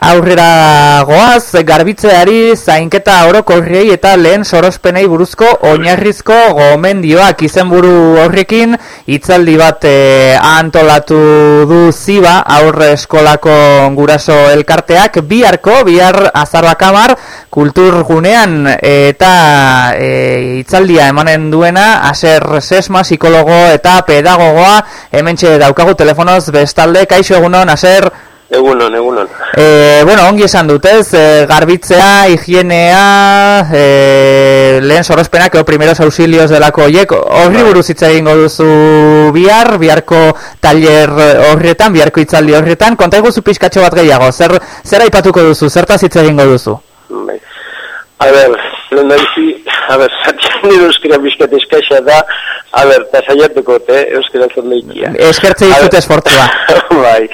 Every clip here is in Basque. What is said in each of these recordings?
Aurrera goaz, garbitzeari zainketa orokorriei eta lehen sorospenei buruzko oinarrizko gomendioak. Izenburu horrekin hitzaldi bat e, antolatu du ziba aurre eskolako guraso elkarteak. Biharko, bihar azarbakamar kulturgunean eta e, hitzaldia emanen duena aser sesma psikologo eta pedagogoa. Hementxe daukagu telefonoz bestalde, kaixo egunon, aser Egunon, egunon. E, bueno, ongi esan dutez, e, garbitzea, higienea, e, lehen sorospenak, o primeros auxilios delako oiek, horri bai. buruz hitz egingo duzu bihar, biharko taller horretan, biharko itzaldi horretan, konta eguzu pixkatxo bat gehiago, zer, zer aipatuko duzu, zertaz hitz egingo duzu? Bai. A ber, lehen da bizi, a ber, zatian nire euskera bizkat eskaixa da, a ber, eta saiatuko, eh, euskera zondeikia. Eskertze izut esfortua. bai.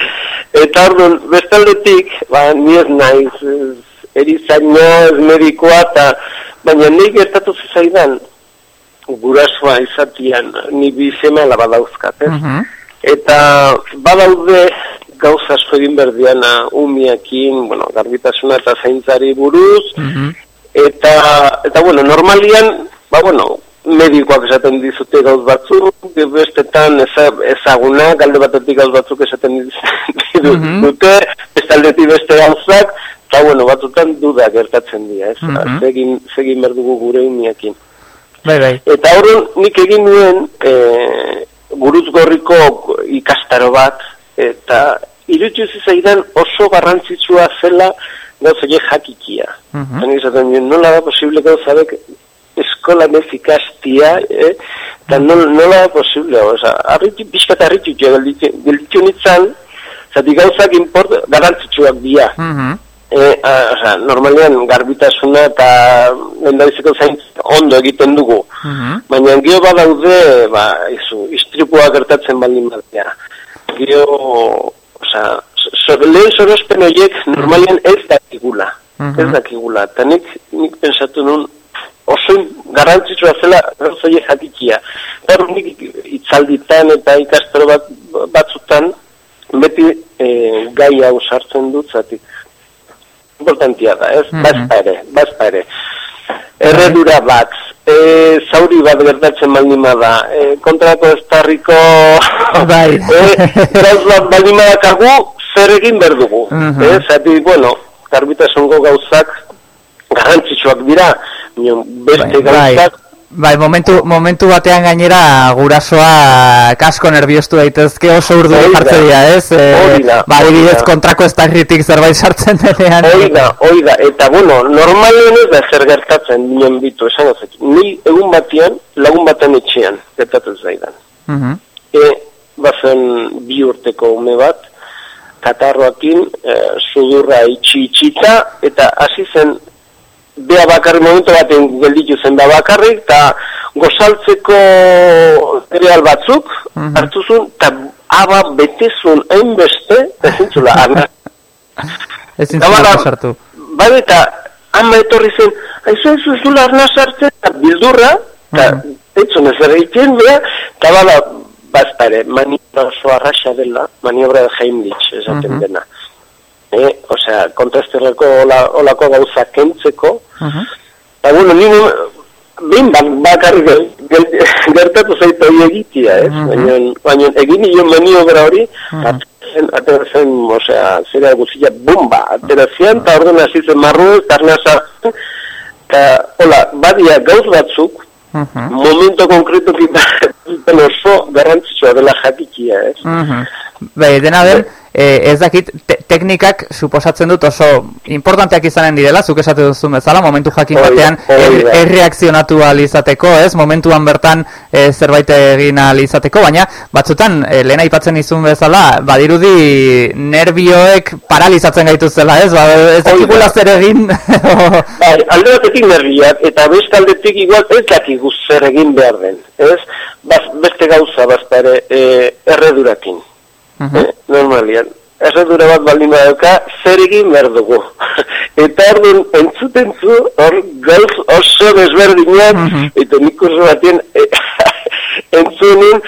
Eta orduan, bestaldetik, ba, ni ez naiz, erizaina, ez medikoa, eta, baina nik gertatu zizaidan, gurasoa izatian, ni bizema labadauzkat, ez? Uh Eta badaude gauza asko egin berdiana umiakin, bueno, garbitasuna eta zaintzari buruz, eta, eta, bueno, normalian, ba, bueno, medikoak esaten dizute gauz batzuk, bestetan ezaguna, galde batetik gauz batzuk esaten dizute, mm -hmm. bestaldetik beste gauzak, eta bueno, batzutan duda gertatzen dira, ez? Mm Zegin, zegin berdugu gure uniakin. Bai, bai. Eta horren nik egin nuen e, guruz gorriko ikastaro bat, eta irutu zizaidan oso garrantzitsua zela gauz jakikia. Mm -hmm. nola da posible gauzabek eskola nefikaztia, eh? eta nola, nola posible, oza, arritu, bizkat arritu jo, gelditu nintzen, zati gauzak import, garantzitsuak dira. Mm -hmm. E, a, normalean garbitasuna eta lendabiziko zain ondo egiten dugu. Mm -hmm. Baina gio badaude, ba, izu, istripua gertatzen baldin batea. Gio, oza, so, lehen sorospen horiek normalean ez dakigula. Mm -hmm. Ez dakigula. Eta nik, nik pensatu nun, oso garrantzitsua zela gauzaile jatikia. Eta nik itzalditan eta ikastero bat, batzutan beti e, gai hau sartzen dut zatik. Importantia da, ez? Mm -hmm. Bazpa ere, bazpa ere. Erredura bat, e, zauri bat gertatzen baldima da, e, kontrako ez tarriko bai. e, bat baldima dakagu, zer egin berdugu. Mm -hmm. e, zati, bueno, garbitasungo gauzak garrantzitsuak dira, beste bai, bai, bai, momentu, momentu batean gainera gurasoa kasko nerviostu daitezke oso urdu jartze dira, ez? E, ba, kontrako ez tarritik zerbait sartzen denean. Oida, oida, eta bueno, normalien ez da zer gertatzen nien bitu, esan ozak. Ni egun batean, lagun batean etxean, gertatu zaidan. Uh mhm. -huh. E, bazen bi urteko ume bat, katarroakin, e, sudurra itxi itxita, eta hasi zen bea bakarri momentu baten gelditu zen da bakarrik, eta gozaltzeko cereal batzuk, mm -hmm. hartu zuen, eta aba betezun hainbeste, ez zintzula, arna. ez zintzula sartu. Bai, eta ama etorri zen, haizu ez zuzula arna sartzen, eta bildurra, eta mm -hmm. etzun ez egiten, eta bala, bazpare, maniobra oso arraxa dela, maniobra de Heimlich, esaten mm -hmm. dena eh, osea, kontrasterreko olako gauza kentzeko, uh -huh. eta bueno, nire, bin, bakarri gertatu zaitu hori egitea, ez? Uh -huh. baina, egin nion maniobra hori, uh -huh. atera zen, osea, zera guztia, bumba, atera zian, eta orduan hasi zen marru, karna sartzen, eta, hola, badia gauz batzuk, Uh -huh. momento konkretu kita oso garrantzitsua dela jakikia, ez? Uh -huh. Bai, dena den, e, ez dakit teknikak suposatzen dut oso importanteak izanen direla, zuk esate duzu bezala, momentu jakin batean erreakzionatu er, izateko, ez? Momentuan bertan e, zerbait egin izateko, baina batzutan e, lehen aipatzen izun bezala, badirudi nervioek paralizatzen gaituzela, ez? Ba, ez dakikula zer egin. bai, alde batetik nervioak, eta beste aldetik igual ez dakigu zer egin behar den, ez? beste gauza bazpare e, erredurakin. Uh -huh. normalian. Erredura bat baldin badauka, zer egin behar dugu. eta erdun, entzuten zu, hor gauz oso desberdinak, uh -huh. eta nik urzu batien, e, entzunin,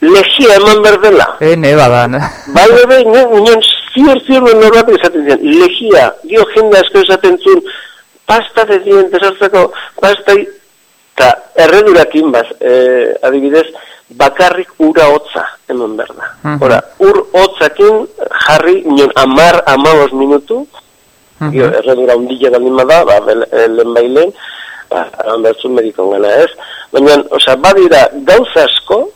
legia eman berdela. E, ne badan. Bai, bai, bai, nion ziur ziur norbatu izaten ziren, legia, dio jende asko esaten zuen, pasta de dien, desartzako, pasta, eta erredurakin, baz, e, adibidez, bakarrik ura hotza, hemen berda. Hora, ur hotzakin jarri, nion, amar, amabos minutu, uh -huh. erredura undila baldin bada, ba, eh, lehen bailen, ba, hanbertzun medikon gana ez, baina, osea, badira, gauza asko,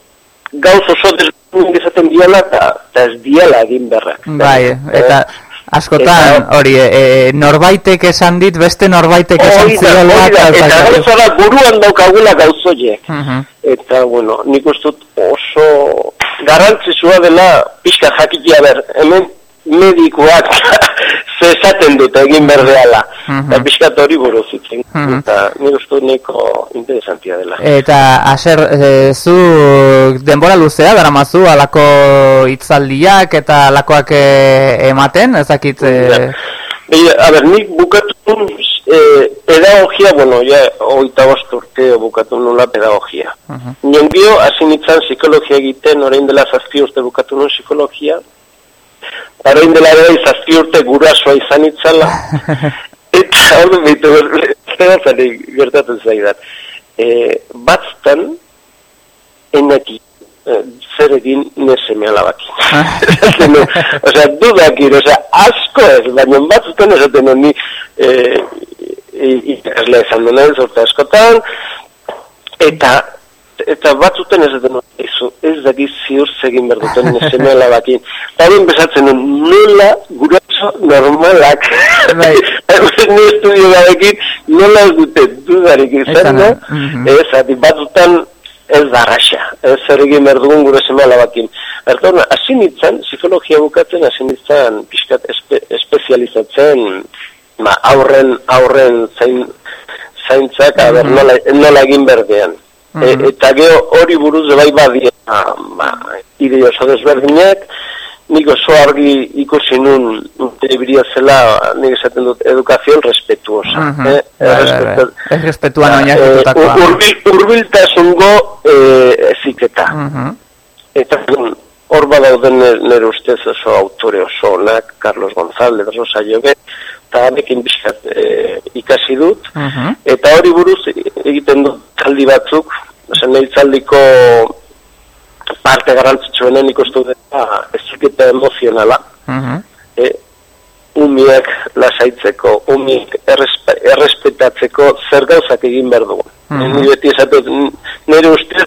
gauz oso desberdin izaten diala, eta ez diala egin berrak. Bai, eta... Eh, Askotan, hori, e, norbaitek esan dit, beste norbaitek esan ziola. Eta, gauza da, buruan daukagula gauzoiek. Uh Eta, bueno, nik ustut oso garantzizua dela pixka jakitia ber, hemen medikoak zezaten dut egin berdeala. Uh -huh. Eta pixkat hori buruzitzen. Uh -huh. Eta nik ustu neko interesantia dela. Eta, aser, e, zu denbora luzea, dara mazu, alako itzaldiak eta alakoak e, ematen, ezakit... E... a ber, nik bukatu e, pedagogia, bueno, ja, oita urte bukatu nula pedagogia. Uh -huh. Niongio, hasi nintzen psikologia egiten, orain dela zazpi urte bukatu nun psikologia, Arain dela ere izazki urte gurasoa izan itzala. Eta hori behitu, zera gertatzen zaidan. E, batztan, enaki, e, zer egin neseme alabakin. osea, dudakir, osea, asko ez, baina batztan esaten honi, e, ikasle esan denen, zorte askotan, eta eta batzuten ez den ez, ez daki ziur zegin berduten nesemela bakin. Eta hori bezatzen nola guraso normalak. Bai. Ni estudio garekin nola ez dute dudarik izan, no? Mhm. Ez, ati batzutan ez da raxa. Ez zer egin berdugun gure semela bakin. Bertona, hasi nintzen, psikologia bukatzen, hasi nintzen pixkat espe, espezializatzen ma, aurren, aurren zain, zaintzak, mm -hmm. nola, nola egin berdean. E, eta geho hori buruz bai badia ba, ide oso desberdinak nik oso argi ikusi nun telebiria zela nik esaten dut edukazioan respetuosa uh -huh. eh? Bai, bai, bai. oinakitutakoa uh, urbil, urbiltasungo eh, eziketa uh -huh. eta hor badauden nire ustez oso autore oso onak Carlos González, Rosa Jogue eta anekin bizkat eh, ikasi dut eta hori buruz egiten dut taldi batzuk, zen hiltzaldiko parte garrantzitsuenen ikustu dela eziketa emozionala. Uh -huh. e, umiek lasaitzeko, umiek errespe, errespetatzeko zer gauzak egin behar dugu. Uh -huh. Nire beti esatut, nire ustez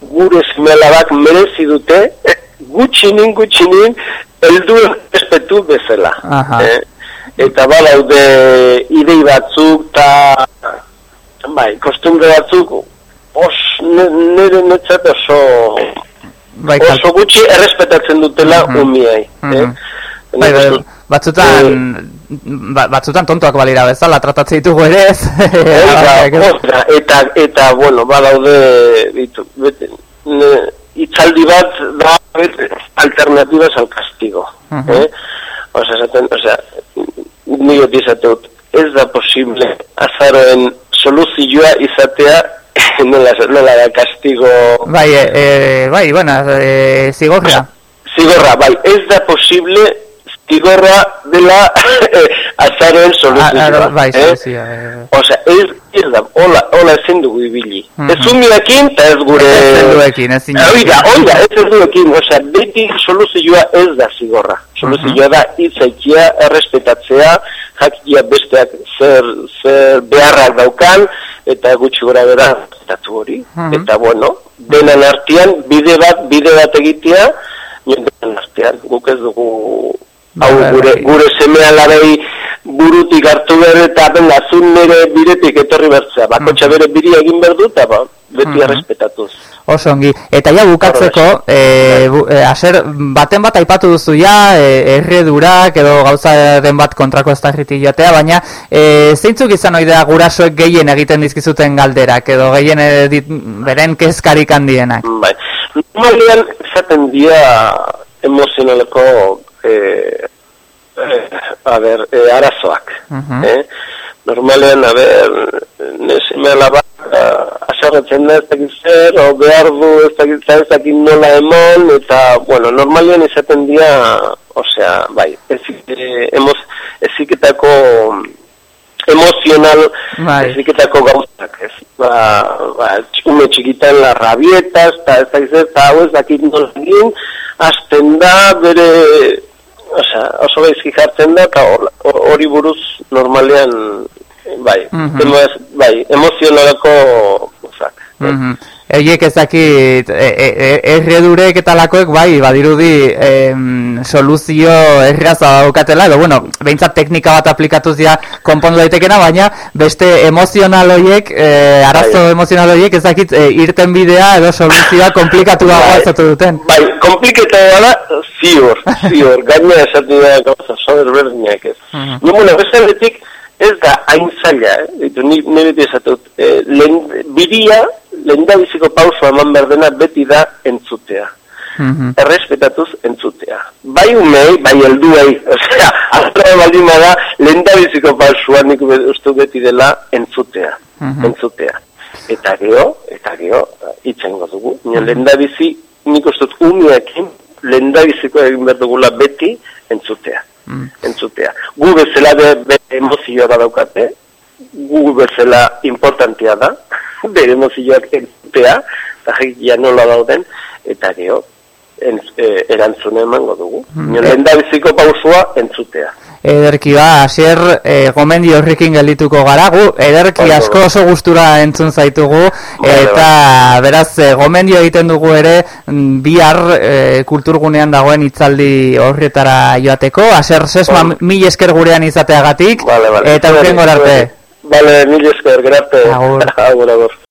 gure zimelabak merezi dute, e, gutxinin, gutxinin, elduen respetu bezala. Uh -huh. e, eta balaude idei batzuk, eta bai, kostumbre batzuk os nire netzat oso bai, oso gutxi errespetatzen dutela uh -huh. umiei. Uh -huh. eh? bai, bai, batzutan ba, batzutan tontoak balira bezala tratatzen ditugu ere ez eta, eta bueno badaude bitu, bete, ne, itzaldi bat da alternatibas al castigo uh -huh. eh? Osa, esaten, osea, nio dizateut, ez da posible azaroen soluzioa izatea nola, nola da castigo... Bai, e, e, bai, bueno, e, zigorra. Zigorra, bai, ez da posible zigorra dela azaroen soluzioa. Ah, bai, eh? sí, eh. Osa, ez, ez da, hola, hola ezin dugu ibili. Uh -huh. Ez umiakin, eta ez gure... Ez zenduekin, ez zinduekin. Oida, oida, ez zenduekin, osa, beti soluzioa ez da zigorra. Soluzioa uh -huh. da, itzaikia, errespetatzea, jakia besteak zer, zer beharrak daukan, eta gutxi gora bera, estatu hori. Uh Eta, bueno, denan artean, bide bat, bide bat egitea, nien artean, guk ez dugu hau gure, gure semea labei burutik hartu behar eta benga zun nire biretik etorri bertzea. Bakotxa bere biri egin behar dut, eta beti errespetatuz. Oso ongi. Eta ja bukatzeko, e, bu, e, aser, baten bat aipatu duzu ja, e, erredurak edo gauza den bat kontrako ez da jatea, baina e, zeintzuk izan oidea gurasoek gehien egiten dizkizuten galderak edo gehien edit, beren kezkarik handienak? Bai. Normalian, zaten dia emozionaleko eh, eh, a ver, eh, arazoak. Uh -huh. eh? Normalean, a ver, nesime alabak, haserretzen da ez dakit zer, o behar du ez dakit ez dakit nola eman, eta, bueno, normalian izaten dira, osea, bai, ezik, eh, emoz, eziketako emozional bai. eziketako gauzak, ez? Ba, ba, txume txikitan la rabietas, eta ez dakit zer, eta hau ez dakit nola egin, azten da, bere, osea, oso gaizki jartzen da, eta hori buruz normalean bai, mm -hmm. bai, emozionalako gozak. Mm -hmm. Eiek ezakit, e, e, e, erredurek eta lakoek, bai, badirudi em, soluzio erraza daukatela, edo, bueno, behintzat teknika bat aplikatu zia konpondu daitekena, baina beste emozional horiek, e, arazo bai. emozional horiek ezakit e, irten bidea edo soluzioa komplikatu dago bai. duten. Bai, komplikatu da, ziur, ziur, gaina esatu da, gauza, sober berdinak ez. Mm -hmm. No, bueno, ez da hain zaila, eh? ni, ni beti esatut, eh, bidia, lehen da biziko pauso eman berdena beti da entzutea. Mm -hmm. Errespetatuz entzutea. Bai umei, bai elduei, osea, altra baldin da, lehen da biziko pausua nik ustu beti dela entzutea. Mm Entzutea. Eta geho, eta geho, itxengo dugu. Mm -hmm. Lehen da bizi, nik ustut umiekin, lehen da biziko egin berdugula beti entzutea mm. entzutea. Gu bezala be, be emozioa da daukate, gu bezala importantia da, bere emozioak entzutea, eta ja nola dauden, eta geho, en, e, erantzune emango dugu. Mm. Lehen da biziko pausua entzutea. Ederki ba, asier e, gomendi horrekin geldituko gara, gu ederki asko oso gustura entzun zaitugu, eta beraz e, gomendio egiten dugu ere mm, bihar e, kulturgunean dagoen hitzaldi horretara joateko, asier sesma mil esker gurean izateagatik, eta urren gorarte. Vale, mil esker. Agur. Agur, agur.